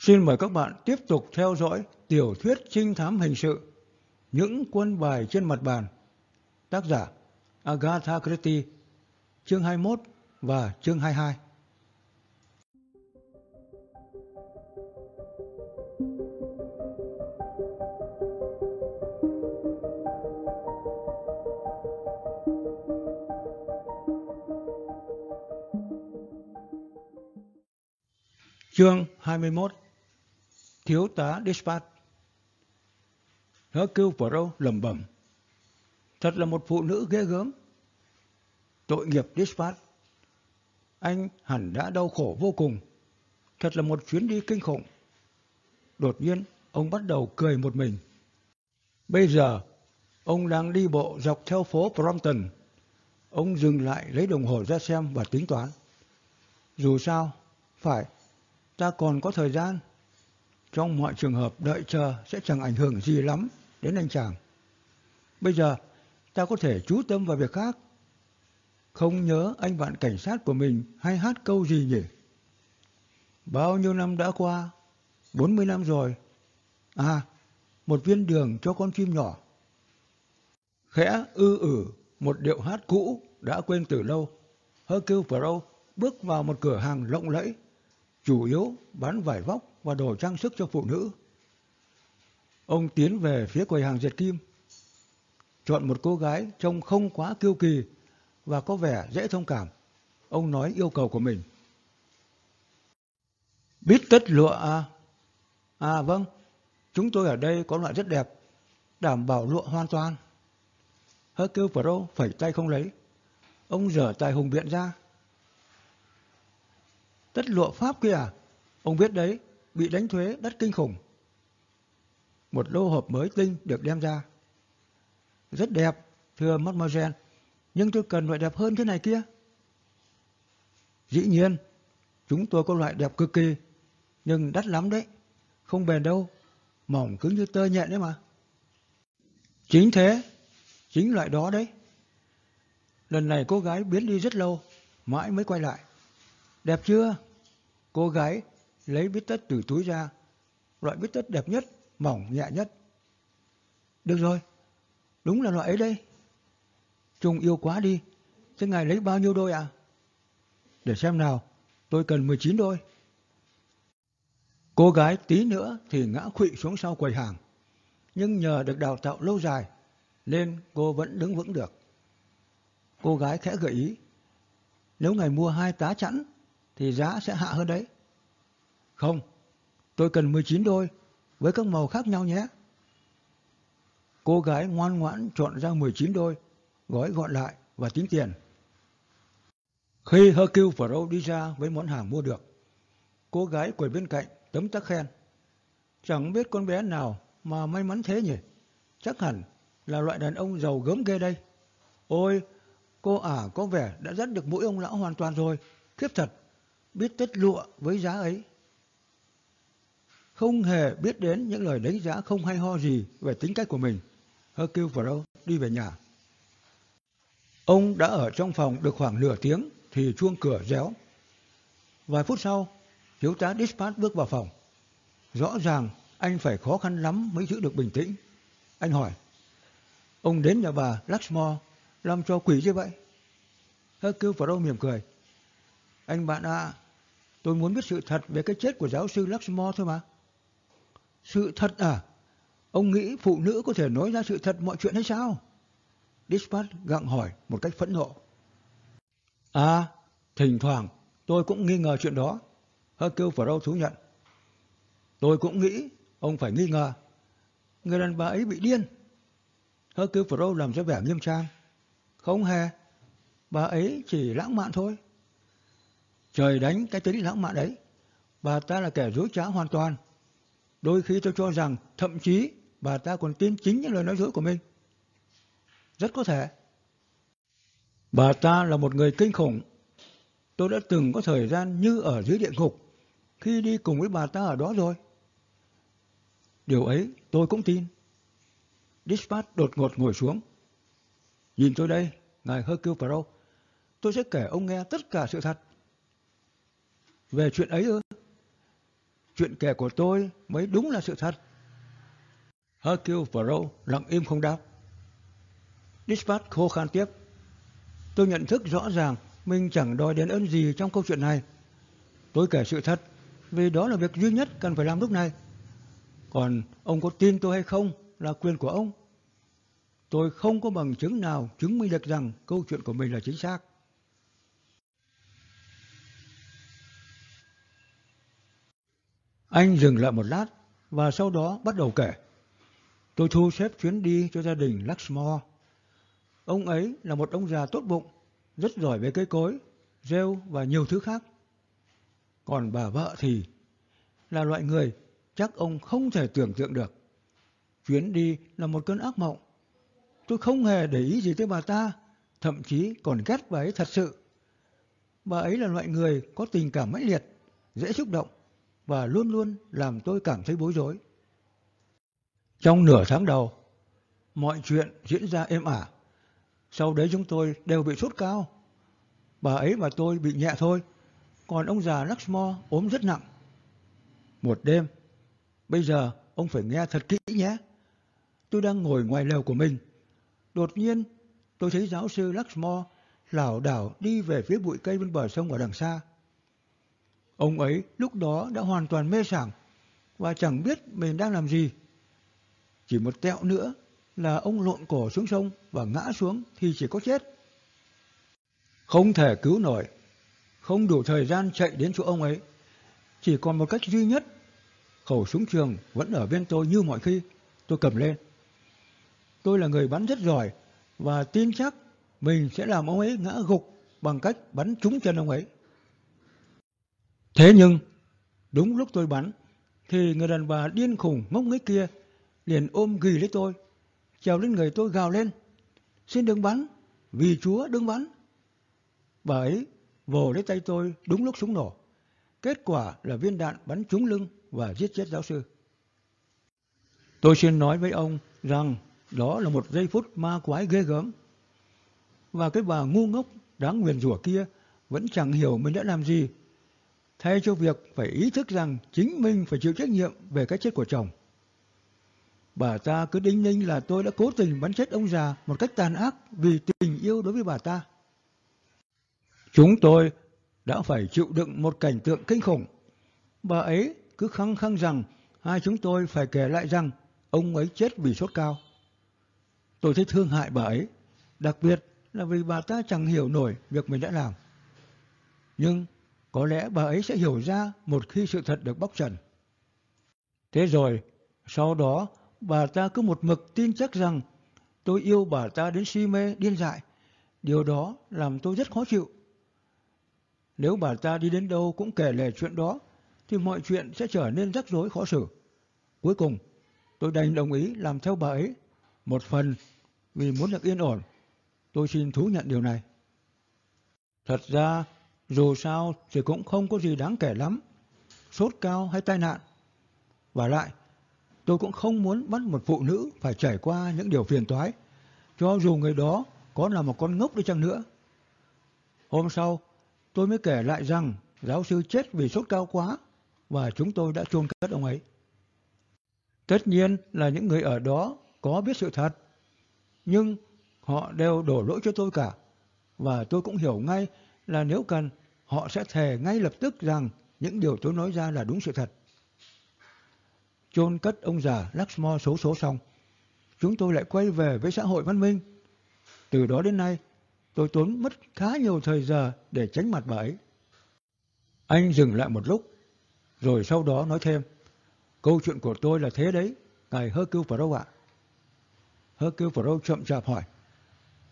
Xin mời các bạn tiếp tục theo dõi tiểu thuyết trinh thám hình sự Những quân bài trên mặt bàn. Tác giả Agatha Christie, chương 21 và chương 22. Chương 21 Thiếu tá Dispatch Hercule Poirot lẩm bẩm Thật là một phụ nữ ghê gớm. Tội nghiệp Dispatch. Anh hẳn đã đau khổ vô cùng. Thật là một chuyến đi kinh khủng. Đột nhiên, ông bắt đầu cười một mình. Bây giờ, ông đang đi bộ dọc theo phố Brompton. Ông dừng lại lấy đồng hồ ra xem và tính toán. Dù sao, phải, ta còn có thời gian. Trong mọi trường hợp đợi chờ sẽ chẳng ảnh hưởng gì lắm đến anh chàng. Bây giờ, ta có thể chú tâm vào việc khác. Không nhớ anh bạn cảnh sát của mình hay hát câu gì nhỉ? Bao nhiêu năm đã qua? 40 năm rồi. À, một viên đường cho con chim nhỏ. Khẽ ư ử một điệu hát cũ đã quên từ lâu. Hercule Poirot bước vào một cửa hàng lộng lẫy, chủ yếu bán vải vóc và đồ trang sức cho phụ nữ. Ông tiến về phía quầy hàng dệt kim, chọn một cô gái trông không quá kiêu kỳ và có vẻ dễ thông cảm. Ông nói yêu cầu của mình. Bít tất lụa à? À vâng, chúng tôi ở đây có loại rất đẹp, đảm bảo lụa hoàn toàn. Hercule Pro phẩy tay không lấy. Ông dở tài hùng biện ra. Tất lụa Pháp kia à? Ông biết đấy, bị đánh thuế đắt kinh khủng. Một lô hộp mới tinh được đem ra. Rất đẹp, thưa Mademoiselle, nhưng tôi cần loại đẹp hơn thế này kia. Dĩ nhiên, chúng tôi có loại đẹp cực kỳ, nhưng đắt lắm đấy, không bền đâu, mỏng cứng như tơ nhện đấy mà. Chính thế, chính loại đó đấy. Lần này cô gái biến đi rất lâu, mãi mới quay lại. Đẹp chưa? Cô gái lấy bít tất từ túi ra, loại bít tất đẹp nhất, mỏng nhẹ nhất. Được rồi, đúng là loại ấy đây. Trung yêu quá đi, thế ngài lấy bao nhiêu đôi ạ? À? Để xem nào, tôi cần 19 đôi. Cô gái tí nữa thì ngã khụy xuống sau quầy hàng, nhưng nhờ được đào tạo lâu dài nên cô vẫn đứng vững được. Cô gái khẽ gợi ý, nếu ngài mua hai tá chẵn thì giá sẽ hạ hơn đấy. Không, tôi cần 19 đôi với các màu khác nhau nhé. Cô gái ngoan ngoãn chọn ra 19 đôi, gói gọn lại và tính tiền. Khi Hercule Poirot đi ra với món hàng mua được, cô gái quầy bên cạnh tấm tắc khen. Chẳng biết con bé nào mà may mắn thế nhỉ? Chắc hẳn là loại đàn ông giàu gớm ghê đây. Ôi, cô ả có vẻ đã dắt được mũi ông lão hoàn toàn rồi. Khiếp thật, biết tất lụa với giá ấy không hề biết đến những lời đánh giá không hay ho gì về tính cách của mình. Hercule Poirot đi về nhà. Ông đã ở trong phòng được khoảng nửa tiếng thì chuông cửa réo. Vài phút sau, thiếu tá Dispatch bước vào phòng. Rõ ràng anh phải khó khăn lắm mới giữ được bình tĩnh. Anh hỏi, ông đến nhà bà Luxmore làm cho quỷ như vậy? Hercule Poirot mỉm cười. Anh bạn ạ, à, tôi muốn biết sự thật về cái chết của giáo sư Luxmore thôi mà. Sự thật à? Ông nghĩ phụ nữ có thể nói ra sự thật mọi chuyện hay sao? Dispatch gặng hỏi một cách phẫn nộ. À, thỉnh thoảng tôi cũng nghi ngờ chuyện đó. Hercule Poirot thú nhận. Tôi cũng nghĩ ông phải nghi ngờ. Người đàn bà ấy bị điên. Hercule Poirot làm ra vẻ nghiêm trang. Không hề. Bà ấy chỉ lãng mạn thôi. Trời đánh cái tính lãng mạn ấy. Bà ta là kẻ dối trá hoàn toàn. Đôi khi tôi cho rằng thậm chí bà ta còn tin chính những lời nói dối của mình. Rất có thể. Bà ta là một người kinh khủng. Tôi đã từng có thời gian như ở dưới địa ngục khi đi cùng với bà ta ở đó rồi. Điều ấy tôi cũng tin. Dispatch đột ngột ngồi xuống. Nhìn tôi đây, ngài Hercule Pro. Tôi sẽ kể ông nghe tất cả sự thật. Về chuyện ấy ư? Chuyện kể của tôi mới đúng là sự thật. Hercule Poirot lặng im không đáp. Dispatch khô khan tiếp. Tôi nhận thức rõ ràng mình chẳng đòi đến ơn gì trong câu chuyện này. Tôi kể sự thật, vì đó là việc duy nhất cần phải làm lúc này. Còn ông có tin tôi hay không là quyền của ông. Tôi không có bằng chứng nào chứng minh được rằng câu chuyện của mình là chính xác. Anh dừng lại một lát và sau đó bắt đầu kể. Tôi thu xếp chuyến đi cho gia đình Luxmore. Ông ấy là một ông già tốt bụng, rất giỏi về cây cối, rêu và nhiều thứ khác. Còn bà vợ thì là loại người chắc ông không thể tưởng tượng được. Chuyến đi là một cơn ác mộng. Tôi không hề để ý gì tới bà ta, thậm chí còn ghét bà ấy thật sự. Bà ấy là loại người có tình cảm mãnh liệt, dễ xúc động và luôn luôn làm tôi cảm thấy bối rối. Trong nửa tháng đầu, mọi chuyện diễn ra êm ả. Sau đấy chúng tôi đều bị sốt cao. Bà ấy và tôi bị nhẹ thôi, còn ông già Luxmore ốm rất nặng. Một đêm, bây giờ ông phải nghe thật kỹ nhé. Tôi đang ngồi ngoài lều của mình. Đột nhiên, tôi thấy giáo sư Luxmore lảo đảo đi về phía bụi cây bên bờ sông ở đằng xa. Ông ấy lúc đó đã hoàn toàn mê sảng và chẳng biết mình đang làm gì. Chỉ một tẹo nữa là ông lộn cổ xuống sông và ngã xuống thì chỉ có chết. Không thể cứu nổi, không đủ thời gian chạy đến chỗ ông ấy. Chỉ còn một cách duy nhất, khẩu súng trường vẫn ở bên tôi như mọi khi, tôi cầm lên. Tôi là người bắn rất giỏi và tin chắc mình sẽ làm ông ấy ngã gục bằng cách bắn trúng chân ông ấy. Thế nhưng, đúng lúc tôi bắn, thì người đàn bà điên khùng ngốc nghếch kia liền ôm ghì lấy tôi, trèo lên người tôi gào lên. Xin đừng bắn, vì Chúa đừng bắn. Bà ấy vồ lấy tay tôi đúng lúc súng nổ. Kết quả là viên đạn bắn trúng lưng và giết chết giáo sư. Tôi xin nói với ông rằng đó là một giây phút ma quái ghê gớm. Và cái bà ngu ngốc đáng nguyền rủa kia vẫn chẳng hiểu mình đã làm gì thay cho việc phải ý thức rằng chính mình phải chịu trách nhiệm về cái chết của chồng. Bà ta cứ đinh ninh là tôi đã cố tình bắn chết ông già một cách tàn ác vì tình yêu đối với bà ta. Chúng tôi đã phải chịu đựng một cảnh tượng kinh khủng. Bà ấy cứ khăng khăng rằng hai chúng tôi phải kể lại rằng ông ấy chết vì sốt cao. Tôi thấy thương hại bà ấy, đặc biệt là vì bà ta chẳng hiểu nổi việc mình đã làm. Nhưng có lẽ bà ấy sẽ hiểu ra một khi sự thật được bóc trần. Thế rồi, sau đó bà ta cứ một mực tin chắc rằng tôi yêu bà ta đến si mê, điên dại. Điều đó làm tôi rất khó chịu. Nếu bà ta đi đến đâu cũng kể lể chuyện đó, thì mọi chuyện sẽ trở nên rắc rối khó xử. Cuối cùng, tôi đành đồng ý làm theo bà ấy. Một phần vì muốn được yên ổn, tôi xin thú nhận điều này. Thật ra, dù sao thì cũng không có gì đáng kể lắm, sốt cao hay tai nạn. Và lại, tôi cũng không muốn bắt một phụ nữ phải trải qua những điều phiền toái, cho dù người đó có là một con ngốc đi chăng nữa. Hôm sau, tôi mới kể lại rằng giáo sư chết vì sốt cao quá và chúng tôi đã chôn cất ông ấy. Tất nhiên là những người ở đó có biết sự thật, nhưng họ đều đổ lỗi cho tôi cả. Và tôi cũng hiểu ngay là nếu cần, họ sẽ thề ngay lập tức rằng những điều tôi nói ra là đúng sự thật. Chôn cất ông già Luxmore số số xong, chúng tôi lại quay về với xã hội văn minh. Từ đó đến nay, tôi tốn mất khá nhiều thời giờ để tránh mặt bà ấy. Anh dừng lại một lúc, rồi sau đó nói thêm, câu chuyện của tôi là thế đấy, ngài Hercule Poirot ạ. Hercule Poirot chậm chạp hỏi,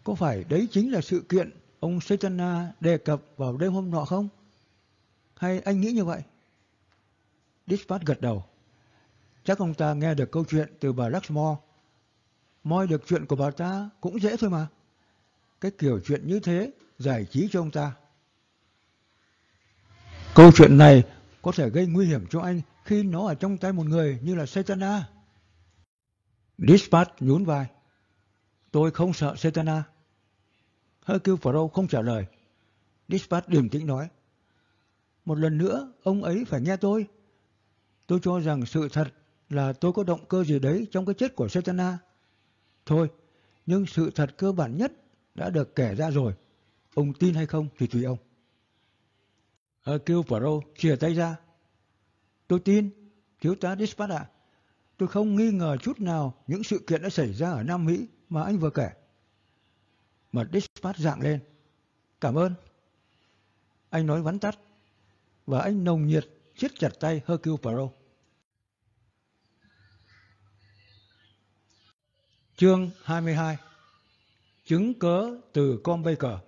có phải đấy chính là sự kiện ông Saitana à, đề cập vào đêm hôm nọ không? Hay anh nghĩ như vậy? Dispatch gật đầu. Chắc ông ta nghe được câu chuyện từ bà Luxmore. Moi được chuyện của bà ta cũng dễ thôi mà. Cái kiểu chuyện như thế giải trí cho ông ta. Câu chuyện này có thể gây nguy hiểm cho anh khi nó ở trong tay một người như là Saitana. À? Dispatch nhún vai. Tôi không sợ Saitana. À. Hercule Poirot không trả lời. Dispatch điềm tĩnh nói. Một lần nữa, ông ấy phải nghe tôi. Tôi cho rằng sự thật là tôi có động cơ gì đấy trong cái chết của Satana. Thôi, nhưng sự thật cơ bản nhất đã được kể ra rồi. Ông tin hay không thì tùy ông. Hercule Poirot chia tay ra. Tôi tin, thiếu tá Dispatch ạ. Tôi không nghi ngờ chút nào những sự kiện đã xảy ra ở Nam Mỹ mà anh vừa kể. Mà Dispatch dạng lên. Cảm ơn. Anh nói vắn tắt. Và anh nồng nhiệt siết chặt tay Hercule Poirot. Chương 22 Chứng cớ từ con Baker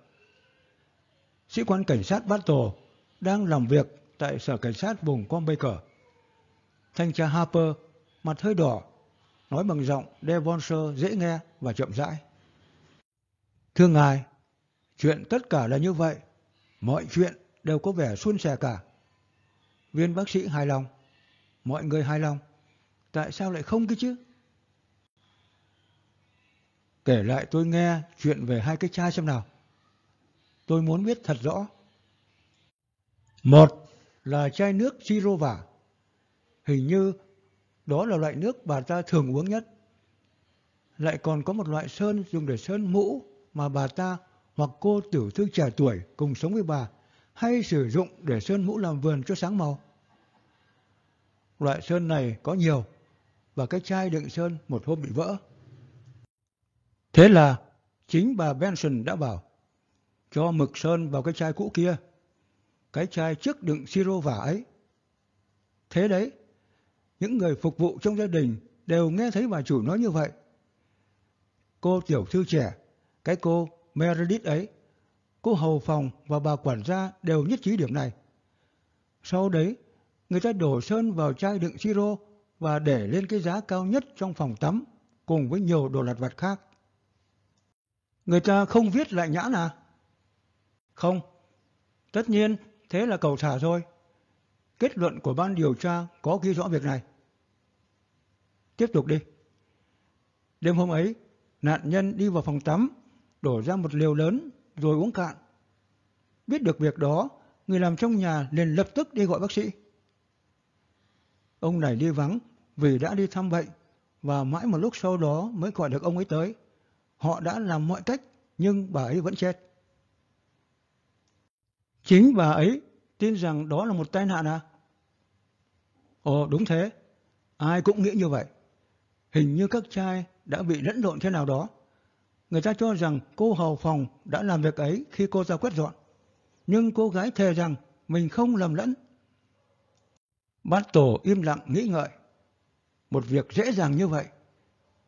Sĩ quan cảnh sát Battle đang làm việc tại sở cảnh sát vùng con Baker. Thanh tra Harper, mặt hơi đỏ, nói bằng giọng Devonshire dễ nghe và chậm rãi. Thưa ngài, chuyện tất cả là như vậy. Mọi chuyện đều có vẻ suôn sẻ cả. Viên bác sĩ hài lòng. Mọi người hài lòng. Tại sao lại không cái chứ? Kể lại tôi nghe chuyện về hai cái chai xem nào. Tôi muốn biết thật rõ. Một là chai nước siro vả. Hình như đó là loại nước bà ta thường uống nhất. Lại còn có một loại sơn dùng để sơn mũ mà bà ta hoặc cô tiểu thư trẻ tuổi cùng sống với bà hay sử dụng để sơn mũ làm vườn cho sáng màu. Loại sơn này có nhiều và cái chai đựng sơn một hôm bị vỡ. Thế là chính bà Benson đã bảo cho mực sơn vào cái chai cũ kia. Cái chai trước đựng siro vả ấy. Thế đấy, những người phục vụ trong gia đình đều nghe thấy bà chủ nói như vậy. Cô tiểu thư trẻ, cái cô Meredith ấy, cô hầu phòng và bà quản gia đều nhất trí điểm này. Sau đấy, người ta đổ sơn vào chai đựng siro và để lên cái giá cao nhất trong phòng tắm cùng với nhiều đồ lặt vặt khác. Người ta không viết lại nhãn à? Không. Tất nhiên, thế là cầu thả rồi. Kết luận của ban điều tra có ghi rõ việc này. Tiếp tục đi. Đêm hôm ấy, nạn nhân đi vào phòng tắm, đổ ra một liều lớn rồi uống cạn. Biết được việc đó, người làm trong nhà liền lập tức đi gọi bác sĩ. Ông này đi vắng vì đã đi thăm bệnh và mãi một lúc sau đó mới gọi được ông ấy tới. Họ đã làm mọi cách nhưng bà ấy vẫn chết. Chính bà ấy tin rằng đó là một tai nạn à? Ồ đúng thế, ai cũng nghĩ như vậy. Hình như các trai đã bị lẫn lộn thế nào đó. Người ta cho rằng cô hầu phòng đã làm việc ấy khi cô ra quét dọn. Nhưng cô gái thề rằng mình không lầm lẫn. Bát tổ im lặng nghĩ ngợi. Một việc dễ dàng như vậy.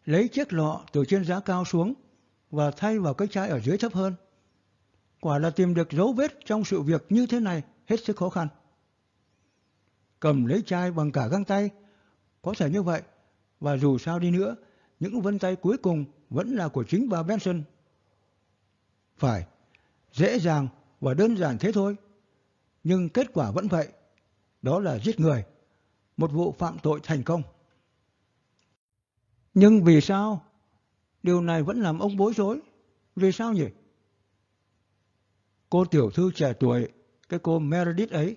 Lấy chiếc lọ từ trên giá cao xuống và thay vào cái chai ở dưới thấp hơn. Quả là tìm được dấu vết trong sự việc như thế này hết sức khó khăn. Cầm lấy chai bằng cả găng tay, có thể như vậy, và dù sao đi nữa, những vân tay cuối cùng vẫn là của chính bà Benson. Phải, dễ dàng và đơn giản thế thôi. Nhưng kết quả vẫn vậy, đó là giết người, một vụ phạm tội thành công. Nhưng vì sao Điều này vẫn làm ông bối rối. Vì sao nhỉ? Cô tiểu thư trẻ tuổi, cái cô Meredith ấy,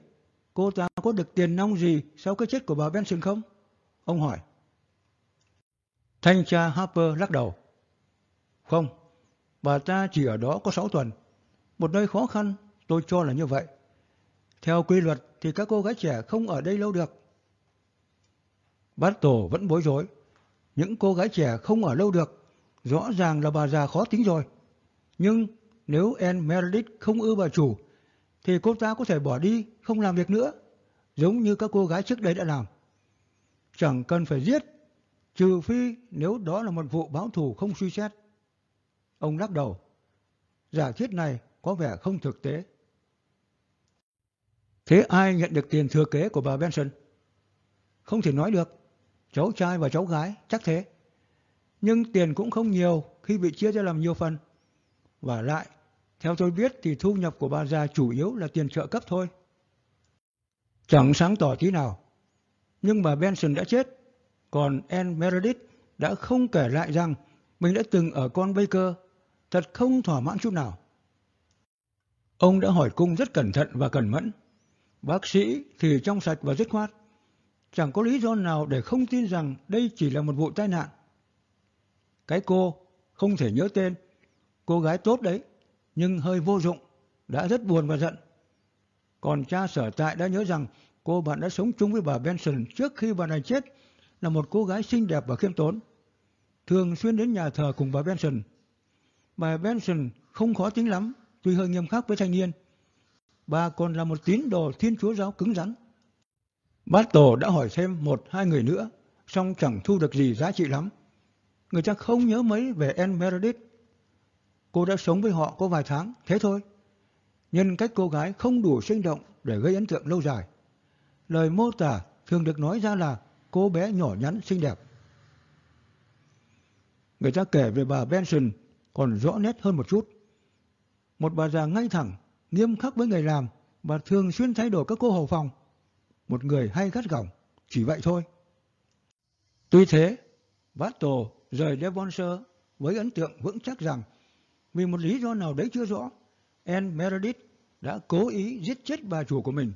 cô ta có được tiền nong gì sau cái chết của bà Benson không? Ông hỏi. Thanh tra Harper lắc đầu. Không, bà ta chỉ ở đó có 6 tuần. Một nơi khó khăn, tôi cho là như vậy. Theo quy luật thì các cô gái trẻ không ở đây lâu được. Bát tổ vẫn bối rối. Những cô gái trẻ không ở lâu được Rõ ràng là bà già khó tính rồi. Nhưng nếu Anne Meredith không ưa bà chủ, thì cô ta có thể bỏ đi, không làm việc nữa, giống như các cô gái trước đây đã làm. Chẳng cần phải giết, trừ phi nếu đó là một vụ báo thù không suy xét. Ông lắc đầu. Giả thiết này có vẻ không thực tế. Thế ai nhận được tiền thừa kế của bà Benson? Không thể nói được. Cháu trai và cháu gái, chắc thế nhưng tiền cũng không nhiều khi bị chia ra làm nhiều phần. Và lại, theo tôi biết thì thu nhập của bà già chủ yếu là tiền trợ cấp thôi. Chẳng sáng tỏ tí nào. Nhưng bà Benson đã chết, còn Anne Meredith đã không kể lại rằng mình đã từng ở con Baker, thật không thỏa mãn chút nào. Ông đã hỏi cung rất cẩn thận và cẩn mẫn. Bác sĩ thì trong sạch và dứt khoát. chẳng có lý do nào để không tin rằng đây chỉ là một vụ tai nạn. Cái cô, không thể nhớ tên, cô gái tốt đấy, nhưng hơi vô dụng, đã rất buồn và giận. Còn cha sở tại đã nhớ rằng cô bạn đã sống chung với bà Benson trước khi bà này chết là một cô gái xinh đẹp và khiêm tốn. Thường xuyên đến nhà thờ cùng bà Benson. Bà Benson không khó tính lắm, tuy hơi nghiêm khắc với thanh niên. Bà còn là một tín đồ thiên chúa giáo cứng rắn. Bát Tổ đã hỏi thêm một hai người nữa, song chẳng thu được gì giá trị lắm. Người ta không nhớ mấy về Anne Meredith. Cô đã sống với họ có vài tháng, thế thôi. Nhân cách cô gái không đủ sinh động để gây ấn tượng lâu dài. Lời mô tả thường được nói ra là cô bé nhỏ nhắn xinh đẹp. Người ta kể về bà Benson còn rõ nét hơn một chút. Một bà già ngay thẳng, nghiêm khắc với người làm và thường xuyên thay đổi các cô hầu phòng. Một người hay gắt gỏng, chỉ vậy thôi. Tuy thế, Battle rời Devonshire với ấn tượng vững chắc rằng vì một lý do nào đấy chưa rõ, Anne Meredith đã cố ý giết chết bà chủ của mình.